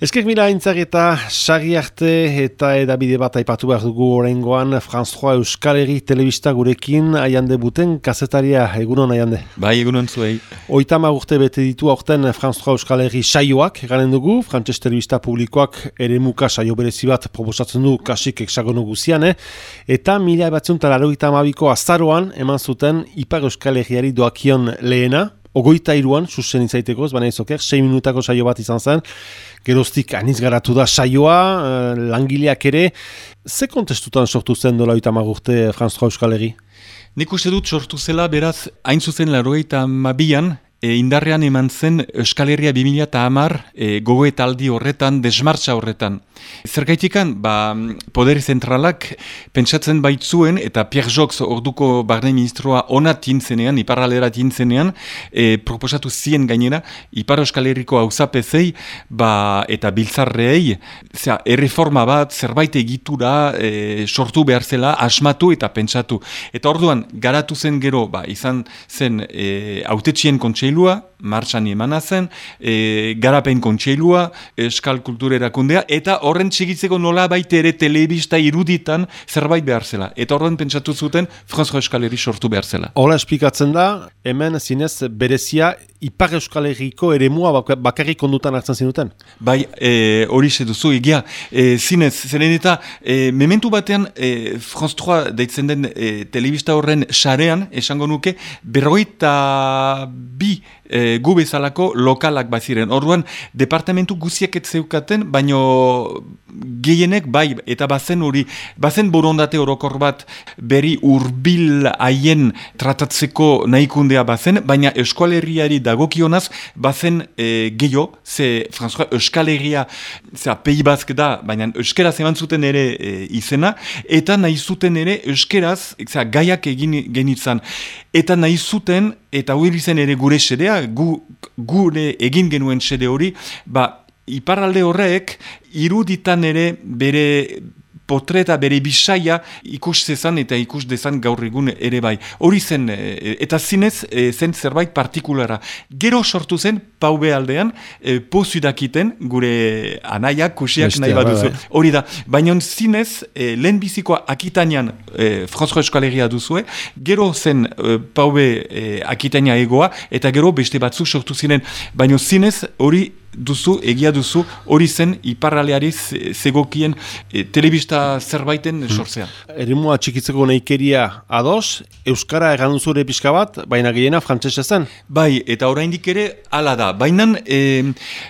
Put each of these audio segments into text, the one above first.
Ezker mila aintzak eta arte eta edabide bat aipatu behar dugu orengoan Franz 3 Euskal Herri Telebista gurekin aiande buten kazetaria egunon aiande. Bai egunon zuei. Oitama urte bete ditu aurten Franz 3 Euskal Herri saioak garen dugu, Frantses Telebista publikoak ere muka saio berezi bat proposatzen du kasik eksagonu guzian, eh? eta mila ebatzen talaro amabiko azaroan eman zuten Ipar Euskal Herriari doakion lehena, Ogoita iruan, susen izaiteko, ez baina izoker, 6 minutako saio bat izan zen, geroztik aniz garatu da saioa, uh, langileak ere, ze kontestutan sortu zen dola oita magurte Franz Herri? Nik uste dut sortu zela, beraz, hain zuzen larogeita mabian, e, indarrean eman zen Euskal Herria 2000 eta hamar e, gogoetaldi horretan, desmartza horretan. Zergaitikan, ba, poderi zentralak pentsatzen baitzuen eta Pierre Jox orduko barne ministroa onatin zenean, iparralera zenean, e, proposatu zien gainera, ipar Euskal Herriko hauzapezei ba, eta biltzarreei, zera, erreforma bat, zerbait egitura e, sortu behar zela, asmatu eta pentsatu. Eta orduan, garatu zen gero, ba, izan zen e, autetxien kontseilua, martxan emana zen, e, garapen kontseilua, eskal kultura erakundea, eta horren txigitzeko nola baita ere telebista iruditan zerbait behar zela. Eta horren pentsatu zuten Franzko Eskaleri sortu behar zela. Hola esplikatzen da, hemen zinez berezia Ipar Euskal Herriko ere mua bakarrik ondutan hartzen zinuten? Bai, e, hori duzu, egia, e, zinez, zeren eta e, mementu batean e, Franz 3 deitzen den e, telebista horren sarean, esango nuke, berroita bi e, gu bezalako lokalak baziren. Orduan, departamentu guziak ez zeukaten, baino gehienek bai, eta bazen hori, bazen borondate orokor bat beri urbil haien tratatzeko nahikundea bazen, baina eskualerriari dagokionaz, bazen e, gehiago, ze François Euskalerria, zera, pei bazk da, baina euskeraz eman zuten ere e, izena, eta nahi zuten ere euskeraz, zera, gaiak egin genitzan. Eta nahi zuten, eta hori zen ere gure sedea, gu, gure egin genuen sede hori, ba, iparralde horrek iruditan ere bere potreta bere bisaia ikus zezan eta ikus dezan gaur egun ere bai. Hori zen, e, eta zinez e, zen zerbait partikulara. Gero sortu zen, paube aldean, e, pozudakiten gure anaiak, kusiak nahi baduzu. Bai. Hori da, baina zinez, e, lehen bizikoa akitanean e, Franzko Eskaleria duzue, gero zen e, paube e, akitania egoa, eta gero beste batzu sortu ziren. Baina zinez, hori duzu, egia duzu, hori zen iparraleari zegokien e, telebista zerbaiten hmm. sortzea. Erimua txikitzeko nahikeria ados, Euskara egan duzure pixka bat, baina gehiena frantzese zen? Bai, eta oraindik ere ala da. Baina e,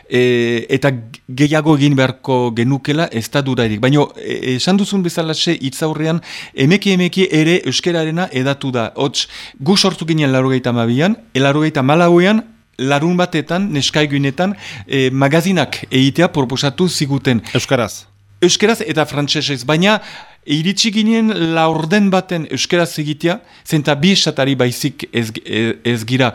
e, eta gehiago egin beharko genukela ez da durarik. Baina e, esan duzun bezalaxe hitzaurrean emeki emeki ere Euskararena edatu da. Hots, gu sortu ginen larogeita mabian, elarogeita malauean, larun batetan, neskaigunetan, e, magazinak egitea proposatu ziguten. Euskaraz? Euskaraz eta frantsesez, baina iritsi ginen laurden baten Euskaraz egitea, zenta bi esatari baizik ez, ez, gira.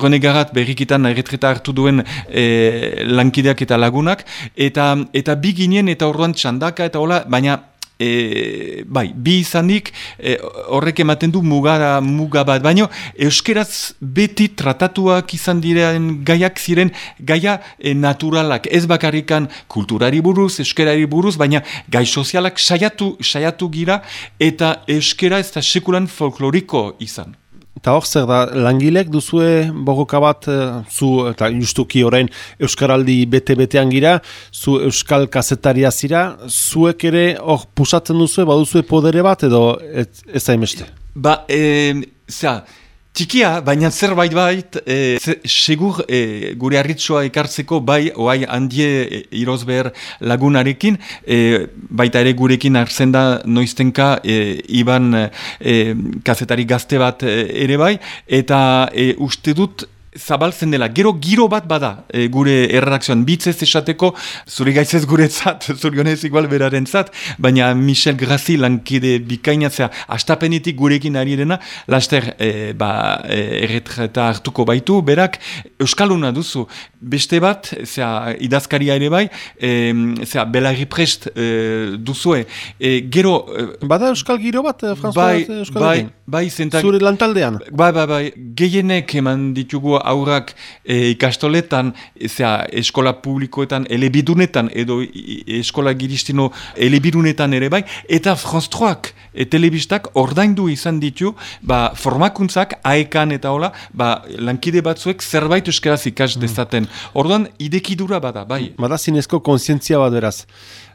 Renegarat berrikitan erretreta hartu duen e, lankideak eta lagunak, eta, eta bi ginen eta orduan txandaka eta hola, baina e, bai, bi izanik e, horrek ematen du mugara muga bat, baino euskeraz beti tratatuak izan diren gaiak ziren gaia e, naturalak, ez bakarrikan kulturari buruz, euskerari buruz, baina gai sozialak saiatu, saiatu gira eta euskera ez da sekulan folkloriko izan. Eta hor zer da, langilek duzue bogoka bat, eh, zu, eta justuki orain Euskaraldi bete-betean gira, zu Euskal kazetaria zira, zuek ere hor pusatzen duzue, baduzue podere bat edo ez, ez da Ba, e, zera, Txikia, baina zerbait bait, e, segur e, gure arritsua ekartzeko bai, oai handie e, irozber lagunarekin, e, baita ere gurekin arzen da noiztenka e, iban e, kazetari gazte bat e, ere bai, eta e, uste dut zabaltzen dela, gero giro bat bada e, gure erreakzioan bitzez esateko, zuri gaitzez guretzat, zuri honez igual beraren zat, baina Michel Grazi lankide bikainatzea astapenetik gurekin ari dena, laster e, ba, e, erretreta hartuko baitu, berak Euskaluna duzu, beste bat, zera, idazkaria ere bai, e, zera, belarri prest e, duzue. E, gero... Bada euskal giro bat, François? Bai, euskal bai, bai, zentak... Zure lantaldean? Bai, bai, bai, gehienek eman ditugu aurrak e, ikastoletan, zera, eskola publikoetan, elebidunetan, edo eskola giristino elebidunetan ere bai, eta Franz Troak, e, telebistak ordaindu izan ditu, ba, formakuntzak, aekan eta hola, ba, lankide batzuek zerbait euskaraz ikas mm. dezaten. Orduan, idekidura bada, bai. Bada zinezko konsientzia bat beraz.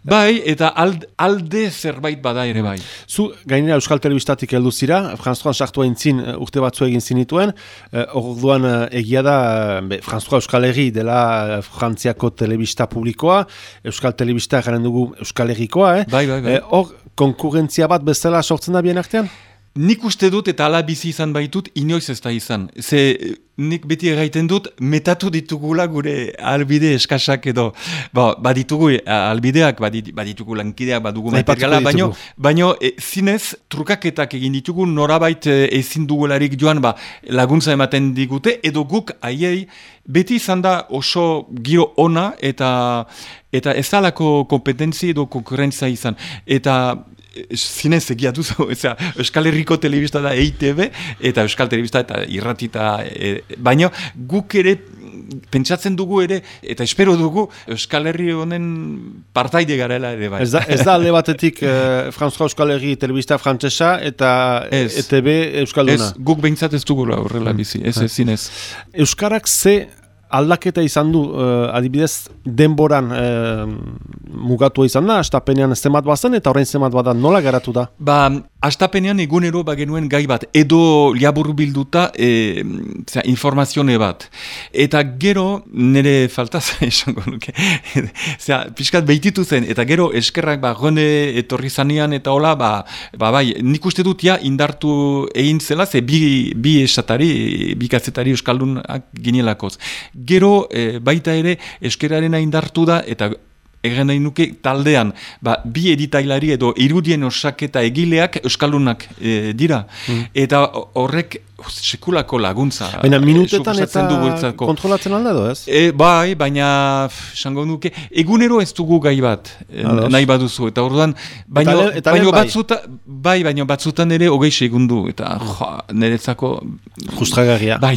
Bai, eta alde zerbait bada ere bai. Zu, gainera Euskal Telebistatik heldu zira, Franzua sartu zin uh, urte batzu egin zinituen, uh, orduan uh, egia da, uh, Franzua Euskal Herri dela Frantziako telebista publikoa, Euskal Telebista garen dugu Euskal Herrikoa, eh? Bai, bai, bai. Hor, konkurrentzia bat bezala sortzen da bien artean? Nik uste dut eta ala bizi izan baitut, inoiz ez da izan. Ze nik beti erraiten dut, metatu ditugula gure albide eskasak edo, ba, baditugu albideak, baditugu lankideak, badugu materiala, baino, baino e, zinez trukaketak egin ditugu, norabait e, ezin dugularik joan ba, laguntza ematen digute, edo guk aiei, beti izan da oso giro ona eta eta ez alako kompetentzi edo konkurrentza izan. Eta zinez egia duzu, Euskal Herriko telebista da EITB, eta Euskal Telebista eta irratita, e, baino guk ere pentsatzen dugu ere, eta espero dugu, Euskal Herri honen partaide garela ere bai. Ez da, ez da alde batetik eh, Franzua Euskal Herri telebista frantzesa eta ETB Euskalduna. Ez, guk behintzat ez dugu horrela bizi, ez ez zinez. Euskarak ze aldaketa izan du, uh, adibidez, denboran uh, mugatu izan da, astapenean zemat bazen eta orain zemat badan nola garatu da? Ba, astapenean egunero bagenuen gai bat, edo liabur bilduta e, zera, informazione bat. Eta gero, nire faltaz, esango nuke, zera, pixkat behititu zen, eta gero eskerrak ba, gone etorri zanean eta hola, ba, ba bai, nik uste dut ja indartu egin zela, ze bi, bi esatari, bi kazetari euskaldunak ginelakoz gero e, baita ere eskeraren indartu da eta egen nahi nuke taldean ba, bi editailari edo irudien osaketa egileak euskaldunak e, dira mm. eta horrek sekulako laguntza. Baina minutetan eta kontrolatzen alda edo ez? E, bai, baina esango nuke, egunero ez dugu gai bat e, nahi baduzu, eta orduan, baina, eta baina bai. batzuta, bai, baina batzutan ere hogei segundu, eta jo, niretzako... Justragarria. Bai,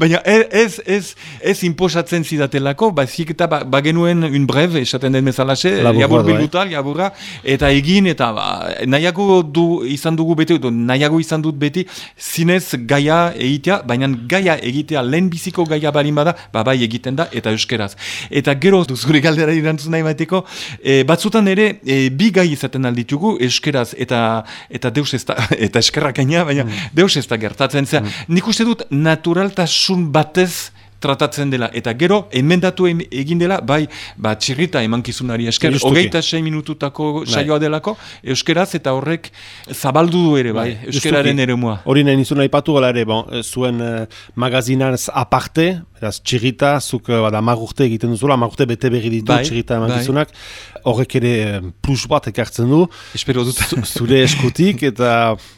baina ez, ez, ez imposatzen zidatelako, baizik eta bagenuen ba, un brev, esaten den mezalaxe, jabur bilduta, jaburra, eta egin, eta ba, nahiago du, izan dugu beti, nahiago izan dut beti, zine gaia egitea, baina gaia egitea lehen biziko gaia barin bada, ba bai egiten da, eta euskeraz. Eta gero, zure galdera irantzun nahi bateko, e, batzutan ere, e, bi gai izaten alditugu, euskeraz, eta eta deus ez da, eta eskerrak baina mm. deus ez da gertatzen. Mm. Nik uste dut naturaltasun batez, tratatzen dela. Eta gero, emendatu egin dela, bai, ba, txirrita emankizunari esker, hogeita sei minututako bai. saioa delako, euskeraz eta horrek zabaldu du ere, bai, bai euskeraren ere mua. Hori nahi nizun ipatu gala ere, bon, zuen uh, magazinaz aparte, eraz, txirrita, zuk uh, bada magurte egiten duzula, magurte bete berri ditu bai, txirrita emankizunak, bai. horrek ere eh, plus bat ekartzen du. Espero dut. Zure eskutik eta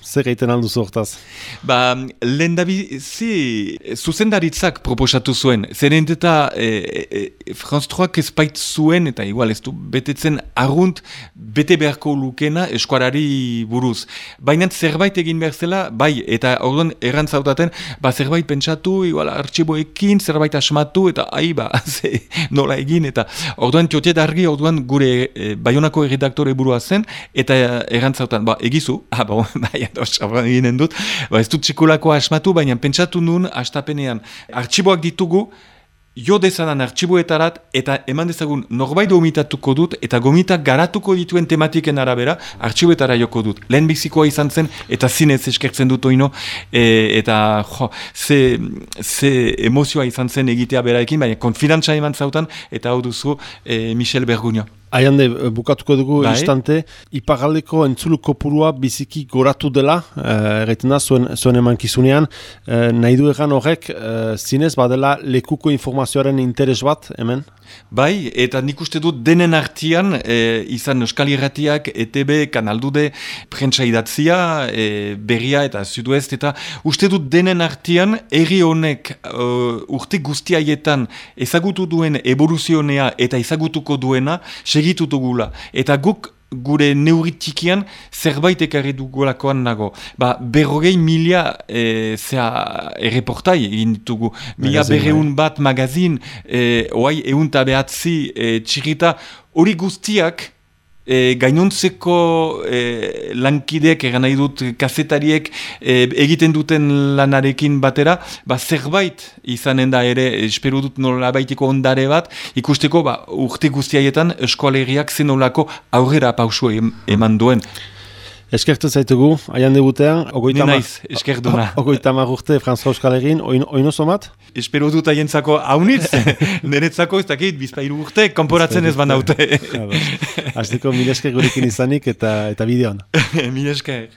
zer gaiten aldu zortaz. Ba, lehen dabi, zi, zuzendaritzak proposatu zuen. Zeren eta e, e, e Franz Troak ezpait zuen, eta igual ez du betetzen argunt bete beharko lukena eskuarari buruz. Baina zerbait egin behar zela, bai, eta orduan errantzautaten, ba zerbait pentsatu, igual artxiboekin, zerbait asmatu, eta ahi ba, ze, nola egin, eta orduan tiotet argi, orduan gure e, baionako erredaktore burua zen, eta errantzautan, ba, egizu, ah, ba, bai, eginen dut, ba, ez dut txikulako asmatu, baina pentsatu nun, astapenean, artxiboak ditu ditugu, jo dezadan artxiboetarat eta eman dezagun norbait gomitatuko dut eta gomitak garatuko dituen tematiken arabera artxiboetara joko dut. Lehen bizikoa izan zen eta zinez eskertzen dut oino e, eta jo, ze, ze emozioa izan zen egitea beraekin, baina konfidantza eman zautan eta hau duzu e, Michel Berguño. Aiande, eh, bukatuko dugu bai. instante, ipagaldeko entzulu kopurua biziki goratu dela, erretzen da, zuen, zuen emankizunean, uh, nahi du egan horrek, uh, zinez badela lekuko informazioaren interes bat, hemen? Bai, eta nik uste dut denen artian, e, izan Euskal Irratiak, ETB, Kanaldude, prentsa idatzia, e, berria eta zuduest, eta uste dut denen artian, erri honek uh, urte guztiaietan ezagutu duen evoluzionea eta ezagutuko duena, segitu dugula. Eta guk gure neuritxikian zerbait ekarri dugulakoan nago. Ba, berrogei milia e, zea erreportai egin ditugu. Mila berreun bai. bat magazin, e, oai eun tabeatzi e, txirita, hori guztiak e, gainontzeko e, lankideek egan nahi dut kazetariek e, egiten duten lanarekin batera, ba, zerbait izanen da ere, espero dut nola baitiko ondare bat, ikusteko ba, urte guztiaietan eskoaleriak zenolako aurrera pausu eman duen. Eskertu zaitugu, aian debutean, ogoita ma... eskerduna. Ogoita ma urte Franz Euskal Egin, oino somat? Espero dut aientzako haunitz, niretzako ez dakit, bizpairu urte, komporatzen ez banaute. Azteko, mil esker gurekin izanik eta, eta bideon. mil esker.